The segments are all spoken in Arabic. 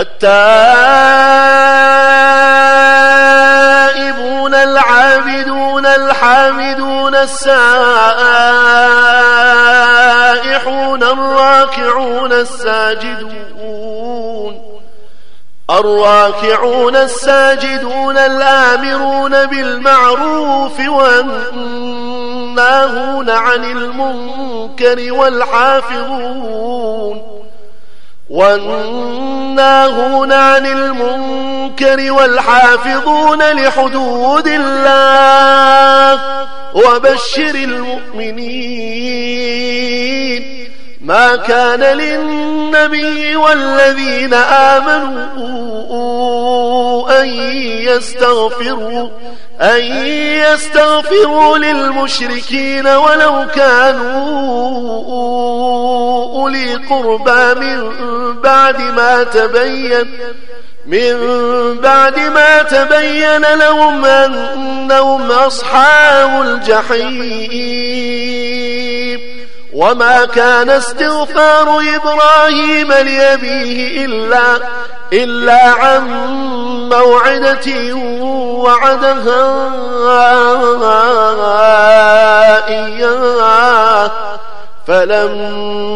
التائبون العابدون الحامدون السائحون الراكعون الساجدون الراكعون الساجدون الآمرون بالمعروف والناهون عن المنكر والحافظون والناهون عن المنكر والحافظون لحدود الله وبشر المؤمنين ما كان للنبي والذين آمنوا أن يستغفروا أن يستغفروا للمشركين ولو كانوا أولي قربى من بعد ما تبين من بعد ما تبين لهم أنهم أصحاب الجحيم. وما كان استغفار إبراهيم لأبيه إلا, إلا عن موعدة وعدها إياه. فلما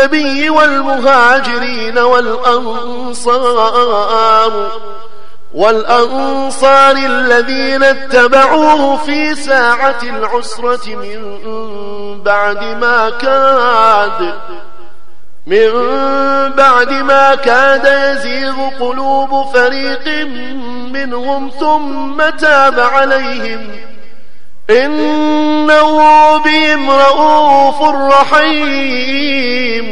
النبي والمهاجرين والأنصار والأنصار الذين اتبعوه في ساعة العسرة من بعد ما كاد من بعد ما كاد يزيغ قلوب فريق منهم ثم تاب عليهم. إنه بهم رؤوف رحيم